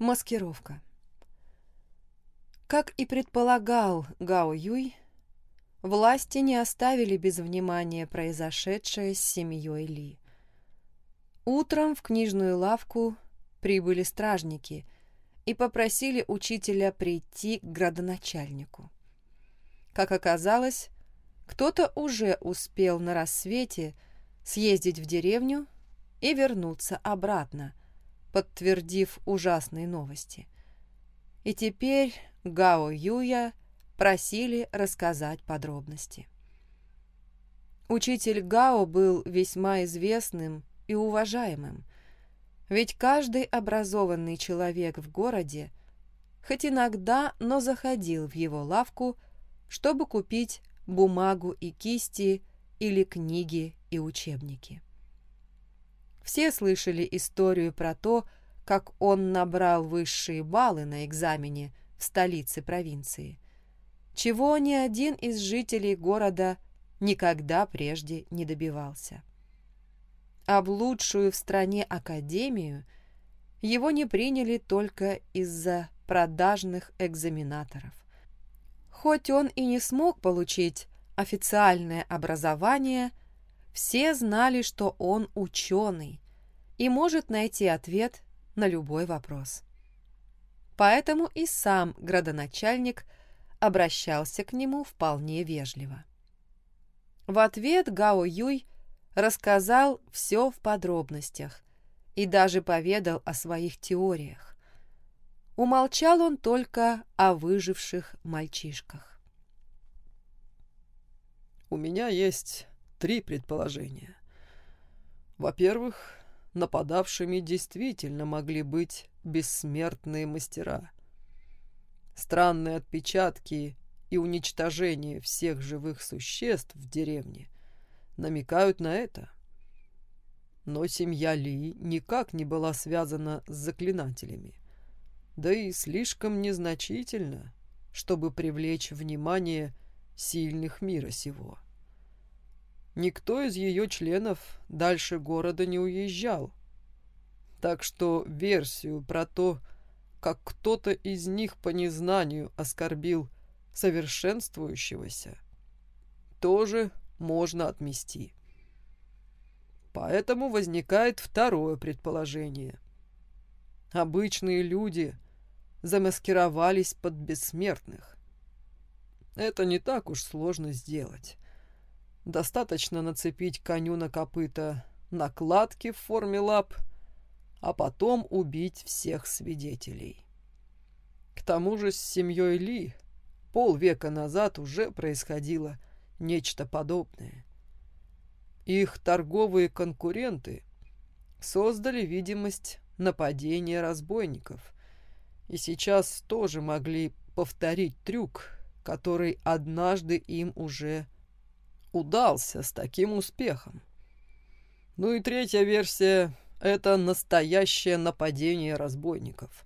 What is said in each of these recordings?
Маскировка. Как и предполагал Гао Юй, власти не оставили без внимания произошедшее с семьей Ли. Утром в книжную лавку прибыли стражники и попросили учителя прийти к градоначальнику. Как оказалось, кто-то уже успел на рассвете съездить в деревню и вернуться обратно, подтвердив ужасные новости. И теперь Гао Юя просили рассказать подробности. Учитель Гао был весьма известным и уважаемым, ведь каждый образованный человек в городе хоть иногда, но заходил в его лавку, чтобы купить бумагу и кисти или книги и учебники. Все слышали историю про то, как он набрал высшие баллы на экзамене в столице провинции, чего ни один из жителей города никогда прежде не добивался. В лучшую в стране академию его не приняли только из-за продажных экзаменаторов. Хоть он и не смог получить официальное образование, все знали, что он ученый и может найти ответ на любой вопрос. Поэтому и сам градоначальник обращался к нему вполне вежливо. В ответ Гао Юй рассказал все в подробностях и даже поведал о своих теориях. Умолчал он только о выживших мальчишках. «У меня есть три предположения. Во-первых, нападавшими действительно могли быть бессмертные мастера. Странные отпечатки и уничтожение всех живых существ в деревне намекают на это. Но семья Ли никак не была связана с заклинателями, да и слишком незначительно, чтобы привлечь внимание сильных мира сего. Никто из ее членов дальше города не уезжал. Так что версию про то, как кто-то из них по незнанию оскорбил совершенствующегося, тоже можно отмести. Поэтому возникает второе предположение. Обычные люди замаскировались под бессмертных. Это не так уж сложно сделать. Достаточно нацепить коню на копыта накладки в форме лап, а потом убить всех свидетелей. К тому же с семьей Ли полвека назад уже происходило нечто подобное. Их торговые конкуренты создали видимость нападения разбойников и сейчас тоже могли повторить трюк, который однажды им уже удался с таким успехом. Ну и третья версия — это настоящее нападение разбойников.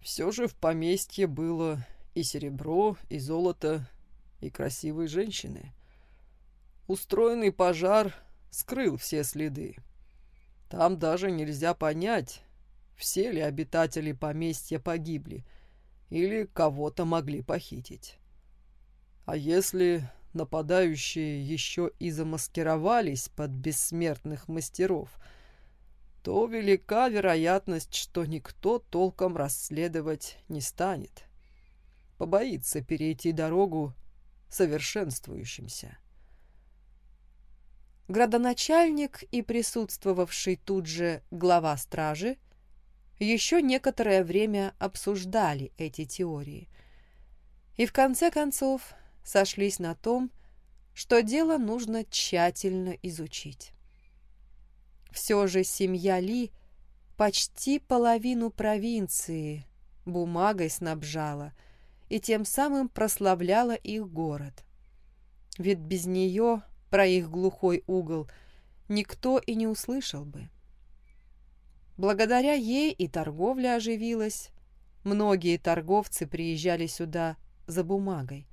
Все же в поместье было и серебро, и золото, и красивые женщины. Устроенный пожар скрыл все следы. Там даже нельзя понять, все ли обитатели поместья погибли или кого-то могли похитить. А если нападающие еще и замаскировались под бессмертных мастеров, то велика вероятность, что никто толком расследовать не станет. Побоится перейти дорогу совершенствующимся. Градоначальник и присутствовавший тут же глава стражи еще некоторое время обсуждали эти теории. И в конце концов сошлись на том, что дело нужно тщательно изучить. Все же семья Ли почти половину провинции бумагой снабжала и тем самым прославляла их город. Ведь без нее про их глухой угол никто и не услышал бы. Благодаря ей и торговля оживилась. Многие торговцы приезжали сюда за бумагой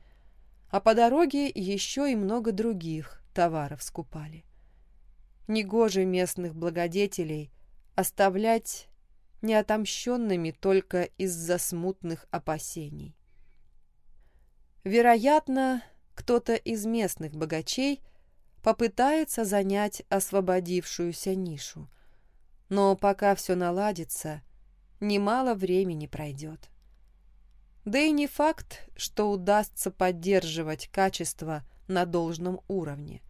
а по дороге еще и много других товаров скупали. Негоже местных благодетелей оставлять неотомщенными только из-за смутных опасений. Вероятно, кто-то из местных богачей попытается занять освободившуюся нишу. Но пока все наладится, немало времени пройдет. Да и не факт, что удастся поддерживать качество на должном уровне.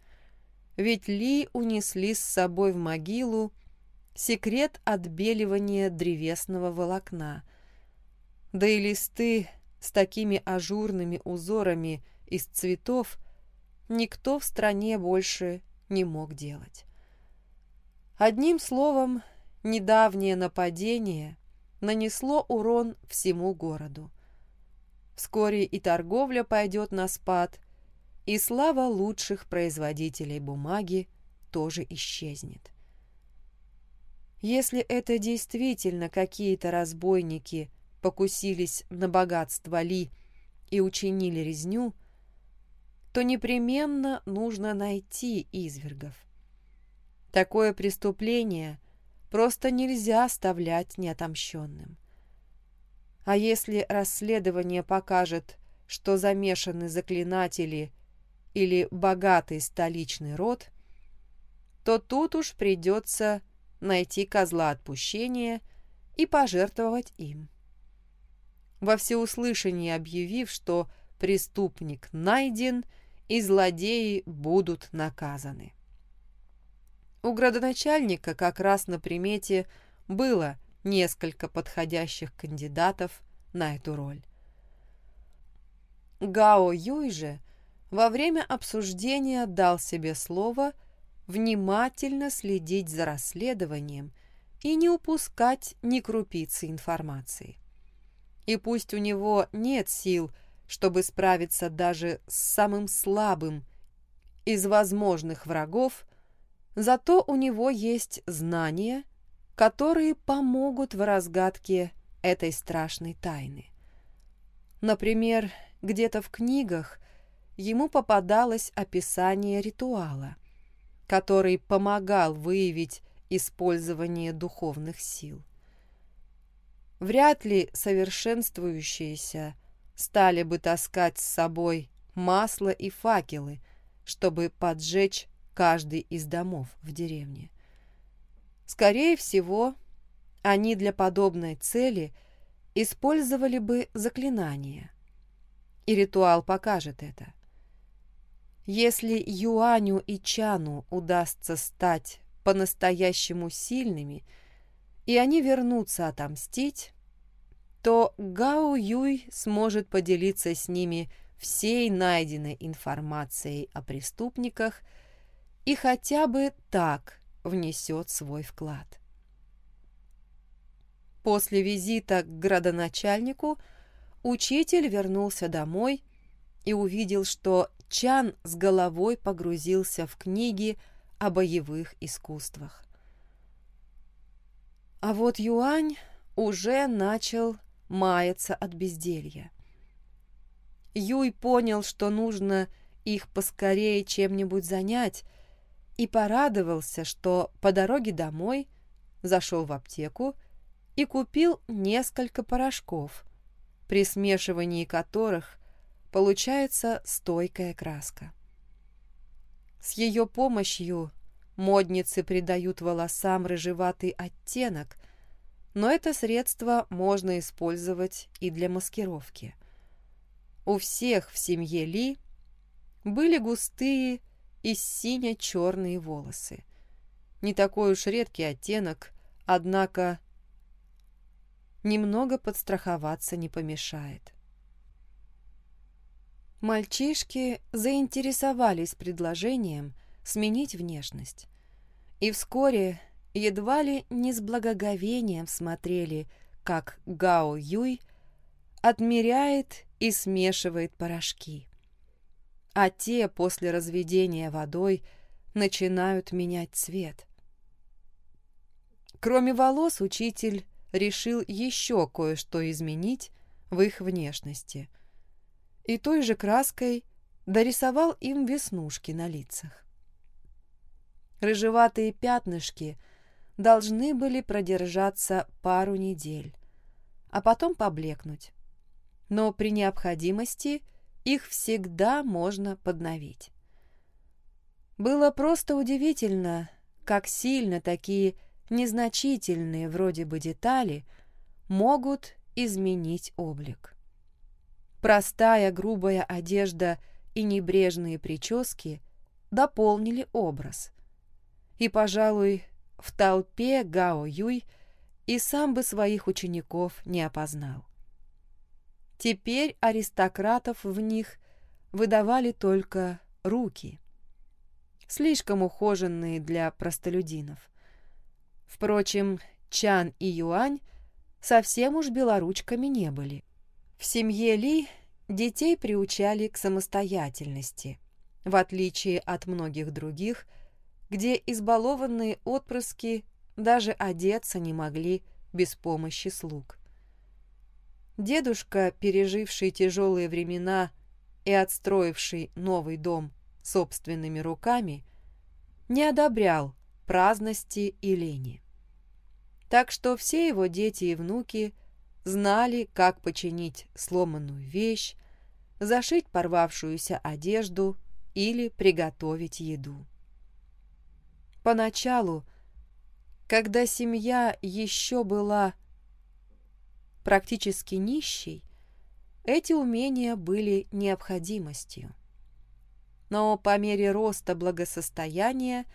Ведь Ли унесли с собой в могилу секрет отбеливания древесного волокна. Да и листы с такими ажурными узорами из цветов никто в стране больше не мог делать. Одним словом, недавнее нападение нанесло урон всему городу. Вскоре и торговля пойдет на спад, и слава лучших производителей бумаги тоже исчезнет. Если это действительно какие-то разбойники покусились на богатство Ли и учинили резню, то непременно нужно найти извергов. Такое преступление просто нельзя оставлять неотомщенным. А если расследование покажет, что замешаны заклинатели или богатый столичный род, то тут уж придется найти козла отпущения и пожертвовать им. Во всеуслышание объявив, что преступник найден и злодеи будут наказаны. У градоначальника как раз на примете было несколько подходящих кандидатов на эту роль. Гао Юй же во время обсуждения дал себе слово – внимательно следить за расследованием и не упускать ни крупицы информации. И пусть у него нет сил, чтобы справиться даже с самым слабым из возможных врагов, зато у него есть знания, которые помогут в разгадке этой страшной тайны. Например, где-то в книгах ему попадалось описание ритуала, который помогал выявить использование духовных сил. Вряд ли совершенствующиеся стали бы таскать с собой масло и факелы, чтобы поджечь каждый из домов в деревне. Скорее всего, они для подобной цели использовали бы заклинания. И ритуал покажет это. Если Юаню и Чану удастся стать по-настоящему сильными, и они вернутся отомстить, то Гао Юй сможет поделиться с ними всей найденной информацией о преступниках и хотя бы так внесет свой вклад. После визита к градоначальнику учитель вернулся домой и увидел, что Чан с головой погрузился в книги о боевых искусствах. А вот Юань уже начал маяться от безделья. Юй понял, что нужно их поскорее чем-нибудь занять, и порадовался, что по дороге домой зашел в аптеку и купил несколько порошков, при смешивании которых получается стойкая краска. С ее помощью модницы придают волосам рыжеватый оттенок, но это средство можно использовать и для маскировки. У всех в семье Ли были густые и сине-черные волосы. Не такой уж редкий оттенок, однако немного подстраховаться не помешает. Мальчишки заинтересовались предложением сменить внешность. И вскоре едва ли не с благоговением смотрели, как Гао Юй отмеряет и смешивает порошки. А те после разведения водой начинают менять цвет. Кроме волос, учитель решил еще кое-что изменить в их внешности – и той же краской дорисовал им веснушки на лицах. Рыжеватые пятнышки должны были продержаться пару недель, а потом поблекнуть. Но при необходимости их всегда можно подновить. Было просто удивительно, как сильно такие незначительные вроде бы детали могут изменить облик. Простая грубая одежда и небрежные прически дополнили образ. И, пожалуй, в толпе Гао Юй и сам бы своих учеников не опознал. Теперь аристократов в них выдавали только руки, слишком ухоженные для простолюдинов. Впрочем, Чан и Юань совсем уж белоручками не были. В семье Ли детей приучали к самостоятельности, в отличие от многих других, где избалованные отпрыски даже одеться не могли без помощи слуг. Дедушка, переживший тяжелые времена и отстроивший новый дом собственными руками, не одобрял праздности и лени. Так что все его дети и внуки знали, как починить сломанную вещь, зашить порвавшуюся одежду или приготовить еду. Поначалу, когда семья еще была практически нищей, эти умения были необходимостью. Но по мере роста благосостояния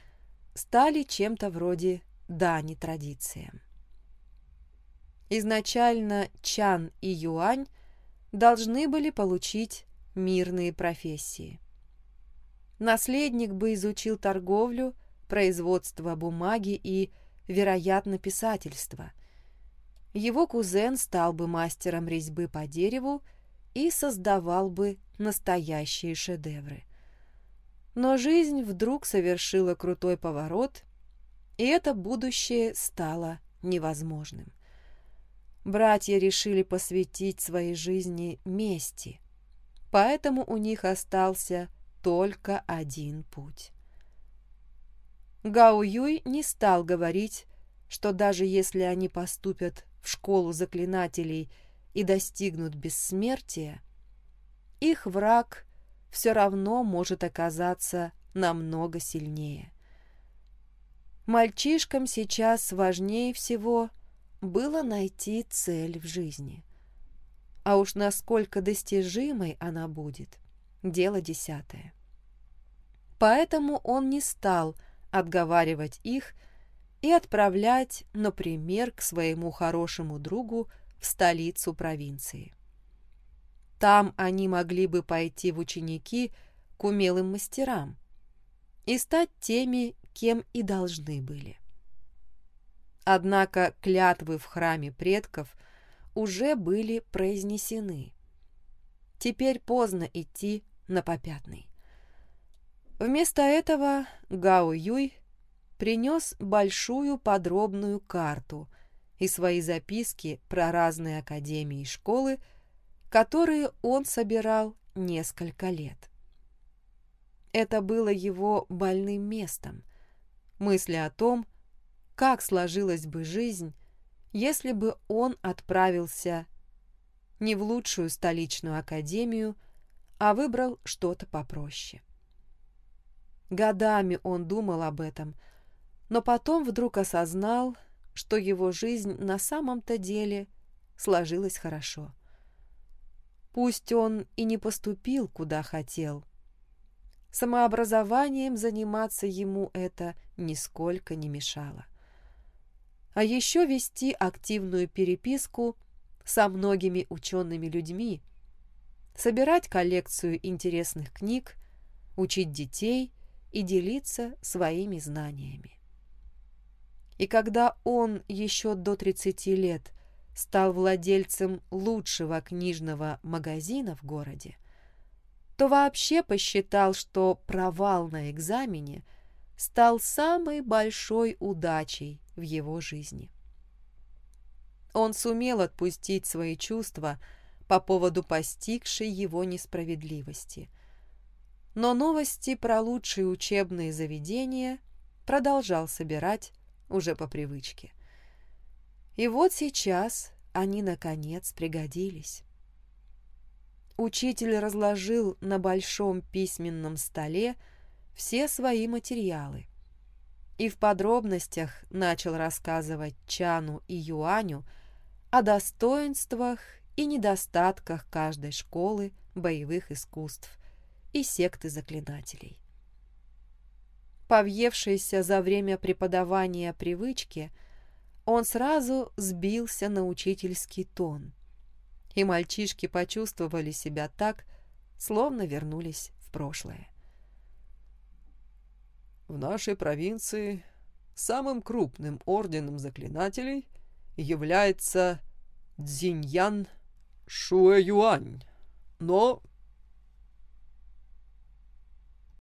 стали чем-то вроде дани традициям. Изначально Чан и Юань должны были получить мирные профессии. Наследник бы изучил торговлю, производство бумаги и, вероятно, писательство. Его кузен стал бы мастером резьбы по дереву и создавал бы настоящие шедевры. Но жизнь вдруг совершила крутой поворот, и это будущее стало невозможным. Братья решили посвятить своей жизни мести, поэтому у них остался только один путь. Гао Юй не стал говорить, что даже если они поступят в школу заклинателей и достигнут бессмертия, их враг все равно может оказаться намного сильнее. Мальчишкам сейчас важнее всего было найти цель в жизни. А уж насколько достижимой она будет, дело десятое. Поэтому он не стал отговаривать их и отправлять, например, к своему хорошему другу в столицу провинции. Там они могли бы пойти в ученики к умелым мастерам и стать теми, кем и должны были. Однако клятвы в храме предков уже были произнесены. Теперь поздно идти на попятный. Вместо этого Гао Юй принес большую подробную карту и свои записки про разные академии и школы, которые он собирал несколько лет. Это было его больным местом, мысли о том, как сложилась бы жизнь, если бы он отправился не в лучшую столичную академию, а выбрал что-то попроще. Годами он думал об этом, но потом вдруг осознал, что его жизнь на самом-то деле сложилась хорошо. Пусть он и не поступил, куда хотел, самообразованием заниматься ему это нисколько не мешало а еще вести активную переписку со многими учеными людьми, собирать коллекцию интересных книг, учить детей и делиться своими знаниями. И когда он еще до 30 лет стал владельцем лучшего книжного магазина в городе, то вообще посчитал, что провал на экзамене стал самой большой удачей в его жизни. Он сумел отпустить свои чувства по поводу постигшей его несправедливости. Но новости про лучшие учебные заведения продолжал собирать уже по привычке. И вот сейчас они, наконец, пригодились. Учитель разложил на большом письменном столе все свои материалы и в подробностях начал рассказывать Чану и Юаню о достоинствах и недостатках каждой школы боевых искусств и секты заклинателей. Повьевшийся за время преподавания привычки, он сразу сбился на учительский тон, и мальчишки почувствовали себя так, словно вернулись в прошлое. В нашей провинции самым крупным орденом заклинателей является Цзиньян Шуэюань, но